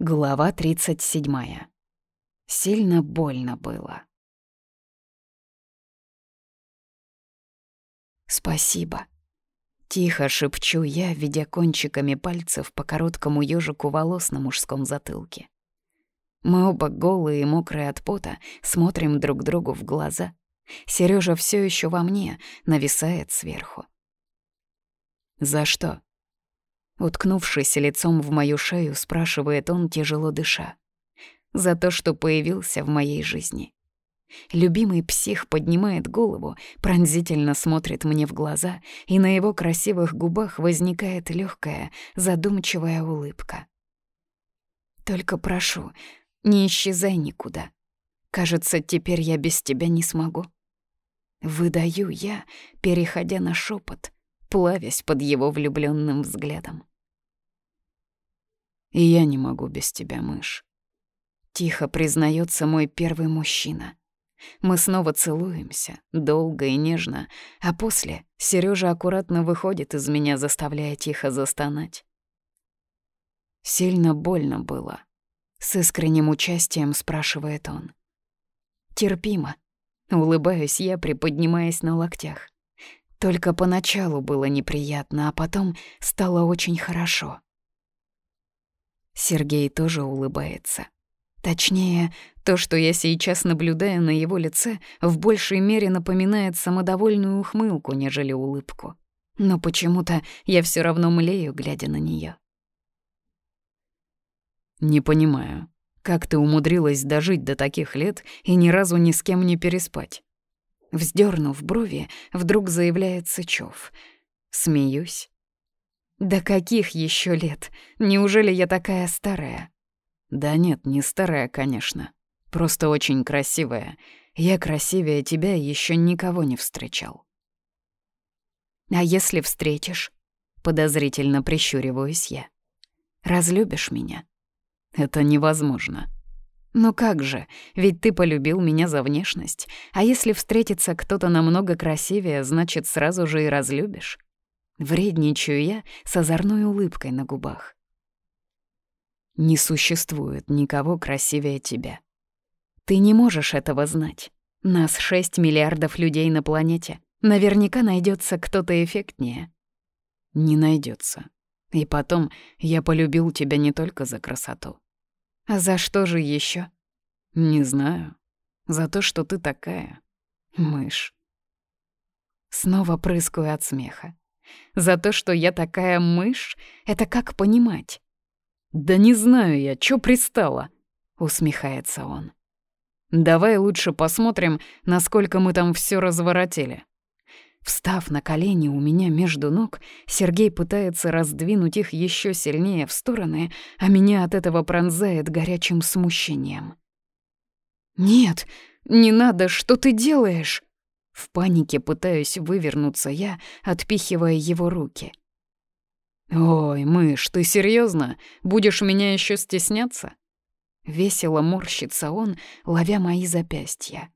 Глава 37. Сильно больно было. «Спасибо». Тихо шепчу я, ведя кончиками пальцев по короткому ёжику волос на мужском затылке. Мы оба голые и мокрые от пота, смотрим друг другу в глаза. Сережа все еще во мне, нависает сверху. «За что?» Уткнувшись лицом в мою шею, спрашивает он, тяжело дыша. За то, что появился в моей жизни. Любимый псих поднимает голову, пронзительно смотрит мне в глаза, и на его красивых губах возникает легкая, задумчивая улыбка. «Только прошу, не исчезай никуда. Кажется, теперь я без тебя не смогу». Выдаю я, переходя на шепот, плавясь под его влюбленным взглядом. И я не могу без тебя, мышь. Тихо признается мой первый мужчина. Мы снова целуемся, долго и нежно, а после Сережа аккуратно выходит из меня, заставляя тихо застонать. Сильно больно было. С искренним участием спрашивает он. Терпимо. Улыбаюсь я, приподнимаясь на локтях. Только поначалу было неприятно, а потом стало очень хорошо. Сергей тоже улыбается. Точнее, то, что я сейчас наблюдаю на его лице, в большей мере напоминает самодовольную ухмылку, нежели улыбку. Но почему-то я все равно млею, глядя на нее. «Не понимаю, как ты умудрилась дожить до таких лет и ни разу ни с кем не переспать?» Вздернув брови, вдруг заявляет Сычев. Смеюсь. «Да каких еще лет? Неужели я такая старая?» «Да нет, не старая, конечно. Просто очень красивая. Я красивее тебя еще никого не встречал». «А если встретишь?» Подозрительно прищуриваюсь я. «Разлюбишь меня?» «Это невозможно». «Ну как же, ведь ты полюбил меня за внешность, а если встретится кто-то намного красивее, значит, сразу же и разлюбишь?» Вредничаю я с озорной улыбкой на губах. Не существует никого красивее тебя. Ты не можешь этого знать. Нас 6 миллиардов людей на планете. Наверняка найдется кто-то эффектнее. Не найдется. И потом, я полюбил тебя не только за красоту. А за что же еще? Не знаю. За то, что ты такая. Мышь. Снова прыскаю от смеха. За то, что я такая мышь, это как понимать? «Да не знаю я, чё пристала?» — усмехается он. «Давай лучше посмотрим, насколько мы там всё разворотили». Встав на колени у меня между ног, Сергей пытается раздвинуть их еще сильнее в стороны, а меня от этого пронзает горячим смущением. «Нет, не надо, что ты делаешь?» В панике пытаюсь вывернуться я, отпихивая его руки. «Ой, мышь, ты серьезно? Будешь меня еще стесняться?» Весело морщится он, ловя мои запястья.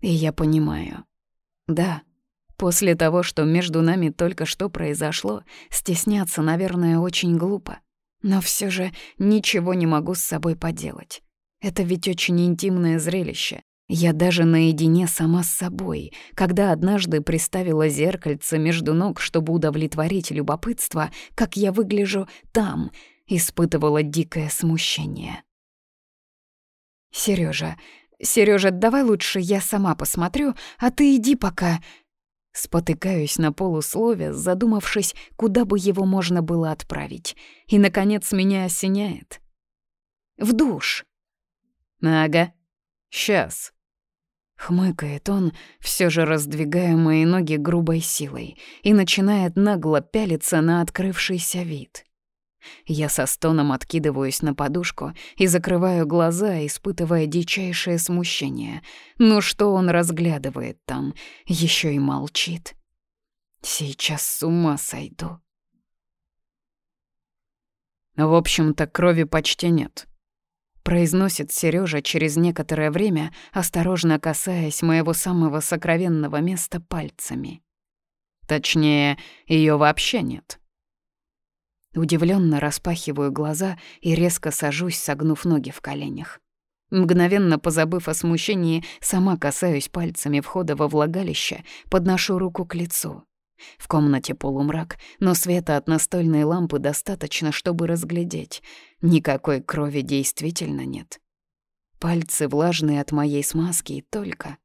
И я понимаю. Да, после того, что между нами только что произошло, стесняться, наверное, очень глупо. Но все же ничего не могу с собой поделать. Это ведь очень интимное зрелище, я даже наедине сама с собой, когда однажды приставила зеркальце между ног, чтобы удовлетворить любопытство, как я выгляжу там, испытывала дикое смущение. Сережа, Сережа, давай лучше я сама посмотрю, а ты иди пока...» Спотыкаюсь на полуслове, задумавшись, куда бы его можно было отправить. И, наконец, меня осеняет. «В душ». «Ага, сейчас». Хмыкает он, все же раздвигая мои ноги грубой силой, и начинает нагло пялиться на открывшийся вид. Я со стоном откидываюсь на подушку и закрываю глаза, испытывая дичайшее смущение. Ну что он разглядывает там, еще и молчит. Сейчас с ума сойду. В общем-то, крови почти нет произносит Сережа через некоторое время, осторожно касаясь моего самого сокровенного места пальцами. Точнее, ее вообще нет. Удивленно распахиваю глаза и резко сажусь, согнув ноги в коленях. Мгновенно позабыв о смущении, сама касаюсь пальцами входа во влагалище, подношу руку к лицу. В комнате полумрак, но света от настольной лампы достаточно, чтобы разглядеть. Никакой крови действительно нет. Пальцы влажные от моей смазки и только.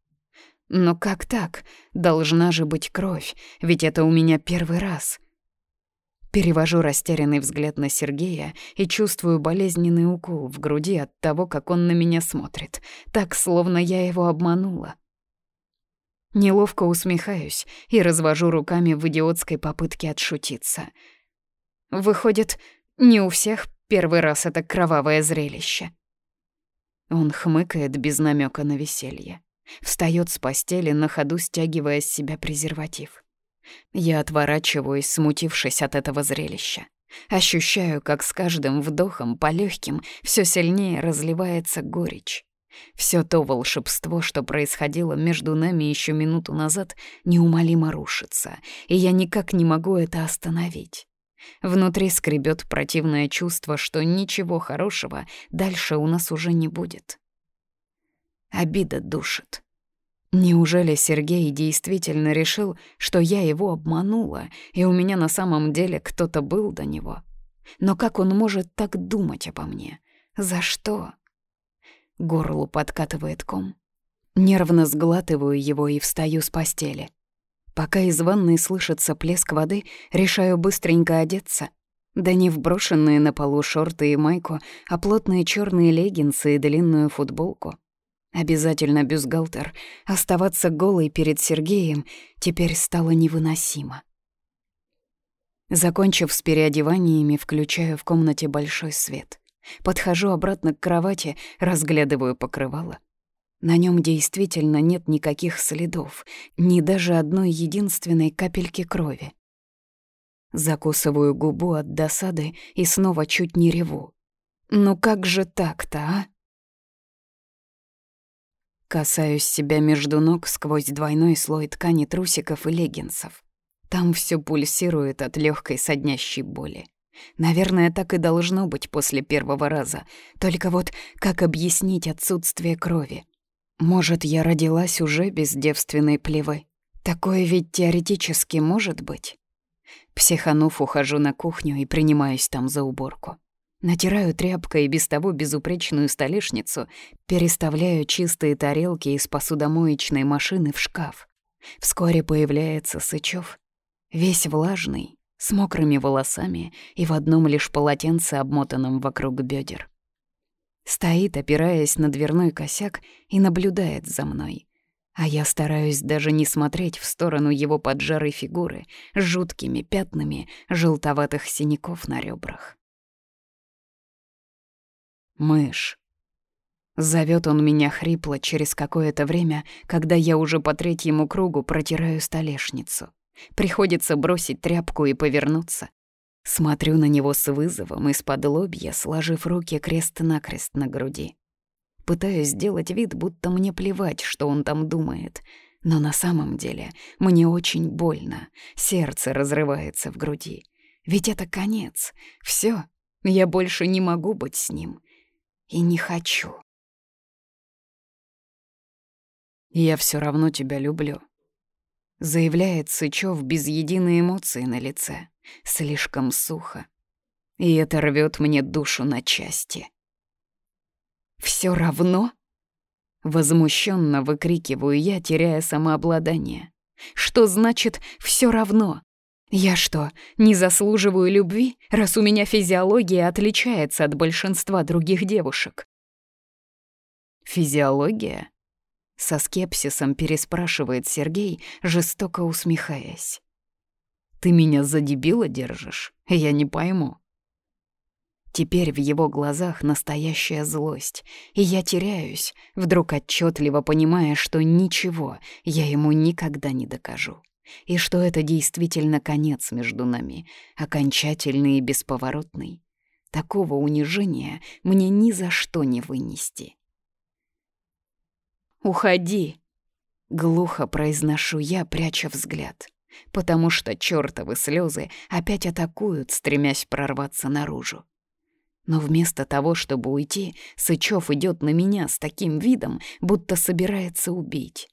Но как так? Должна же быть кровь, ведь это у меня первый раз. Перевожу растерянный взгляд на Сергея и чувствую болезненный укол в груди от того, как он на меня смотрит, так, словно я его обманула. Неловко усмехаюсь и развожу руками в идиотской попытке отшутиться. Выходит, не у всех первый раз это кровавое зрелище. Он хмыкает без намека на веселье. Встает с постели, на ходу стягивая с себя презерватив. Я отворачиваюсь, смутившись от этого зрелища. Ощущаю, как с каждым вдохом по легким все сильнее разливается горечь. Все то волшебство, что происходило между нами еще минуту назад, неумолимо рушится, и я никак не могу это остановить. Внутри скребет противное чувство, что ничего хорошего дальше у нас уже не будет. Обида душит. Неужели Сергей действительно решил, что я его обманула, и у меня на самом деле кто-то был до него? Но как он может так думать обо мне? За что? Горлу подкатывает ком. Нервно сглатываю его и встаю с постели. Пока из ванной слышится плеск воды, решаю быстренько одеться. Да не в брошенные на полу шорты и майку, а плотные черные леггинсы и длинную футболку. Обязательно бюстгальтер. Оставаться голой перед Сергеем теперь стало невыносимо. Закончив с переодеваниями, включаю в комнате большой свет. Подхожу обратно к кровати, разглядываю покрывало. На нем действительно нет никаких следов, ни даже одной единственной капельки крови. Закусываю губу от досады и снова чуть не реву. Ну как же так-то, а? Касаюсь себя между ног сквозь двойной слой ткани трусиков и леггинсов. Там все пульсирует от легкой соднящей боли. Наверное, так и должно быть после первого раза. Только вот как объяснить отсутствие крови? Может, я родилась уже без девственной плевы? Такое ведь теоретически может быть. Психанув, ухожу на кухню и принимаюсь там за уборку. Натираю тряпкой без того безупречную столешницу, переставляю чистые тарелки из посудомоечной машины в шкаф. Вскоре появляется Сычев, весь влажный, с мокрыми волосами и в одном лишь полотенце, обмотанном вокруг бедер. Стоит, опираясь на дверной косяк, и наблюдает за мной. А я стараюсь даже не смотреть в сторону его поджарой фигуры с жуткими пятнами желтоватых синяков на ребрах. «Мышь». Зовет он меня хрипло через какое-то время, когда я уже по третьему кругу протираю столешницу. Приходится бросить тряпку и повернуться. Смотрю на него с вызовом из-под лобья, сложив руки крест-накрест на груди. Пытаюсь сделать вид, будто мне плевать, что он там думает. Но на самом деле мне очень больно, сердце разрывается в груди. Ведь это конец. Все, я больше не могу быть с ним. И не хочу. Я все равно тебя люблю, заявляет Сычев без единой эмоции на лице, слишком сухо. И это рвет мне душу на части. Все равно? Возмущенно выкрикиваю я, теряя самообладание. Что значит все равно? Я что, не заслуживаю любви, раз у меня физиология отличается от большинства других девушек? Физиология? Со скепсисом переспрашивает Сергей, жестоко усмехаясь. «Ты меня за дебила держишь? Я не пойму». Теперь в его глазах настоящая злость, и я теряюсь, вдруг отчетливо понимая, что ничего я ему никогда не докажу, и что это действительно конец между нами, окончательный и бесповоротный. Такого унижения мне ни за что не вынести. «Уходи!» — глухо произношу я, пряча взгляд. потому что чёртовы слезы опять атакуют, стремясь прорваться наружу. Но вместо того, чтобы уйти, Сычев идет на меня с таким видом, будто собирается убить.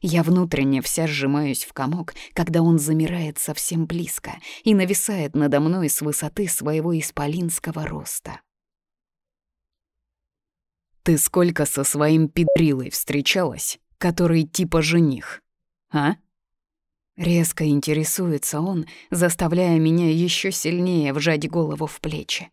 Я внутренне вся сжимаюсь в комок, когда он замирает совсем близко и нависает надо мной с высоты своего исполинского роста. «Ты сколько со своим педрилой встречалась, который типа жених, а?» Резко интересуется он, заставляя меня еще сильнее вжать голову в плечи.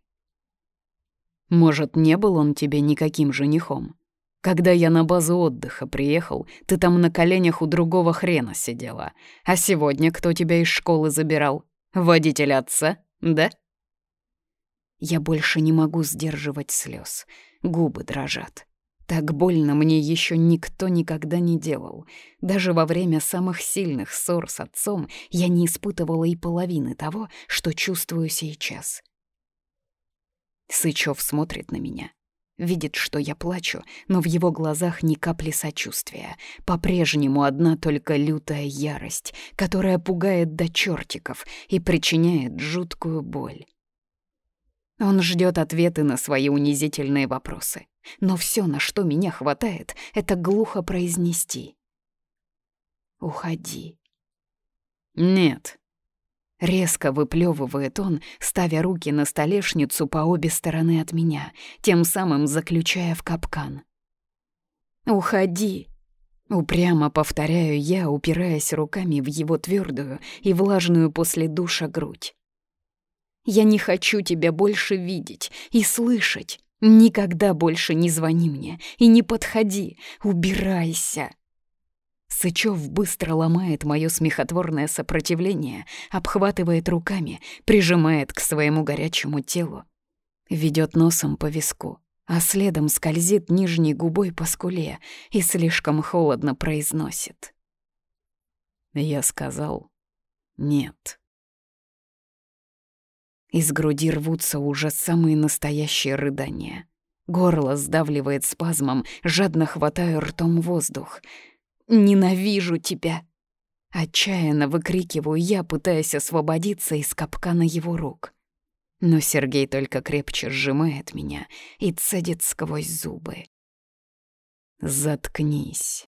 «Может, не был он тебе никаким женихом? Когда я на базу отдыха приехал, ты там на коленях у другого хрена сидела. А сегодня кто тебя из школы забирал? Водитель отца, да?» Я больше не могу сдерживать слез, губы дрожат. Так больно мне еще никто никогда не делал. Даже во время самых сильных ссор с отцом я не испытывала и половины того, что чувствую сейчас. Сычев смотрит на меня. Видит, что я плачу, но в его глазах ни капли сочувствия. По-прежнему одна только лютая ярость, которая пугает до чертиков и причиняет жуткую боль. Он ждет ответы на свои унизительные вопросы. Но все, на что меня хватает, это глухо произнести. «Уходи». «Нет». Резко выплевывает он, ставя руки на столешницу по обе стороны от меня, тем самым заключая в капкан. «Уходи», Упрямо повторяю я, упираясь руками в его твердую и влажную после душа грудь. Я не хочу тебя больше видеть и слышать. Никогда больше не звони мне и не подходи. Убирайся. Сычев быстро ломает мое смехотворное сопротивление, обхватывает руками, прижимает к своему горячему телу. Ведет носом по виску, а следом скользит нижней губой по скуле и слишком холодно произносит. Я сказал «нет». Из груди рвутся уже самые настоящие рыдания. Горло сдавливает спазмом, жадно хватаю ртом воздух. «Ненавижу тебя!» Отчаянно выкрикиваю я, пытаясь освободиться из капкана его рук. Но Сергей только крепче сжимает меня и цедит сквозь зубы. «Заткнись!»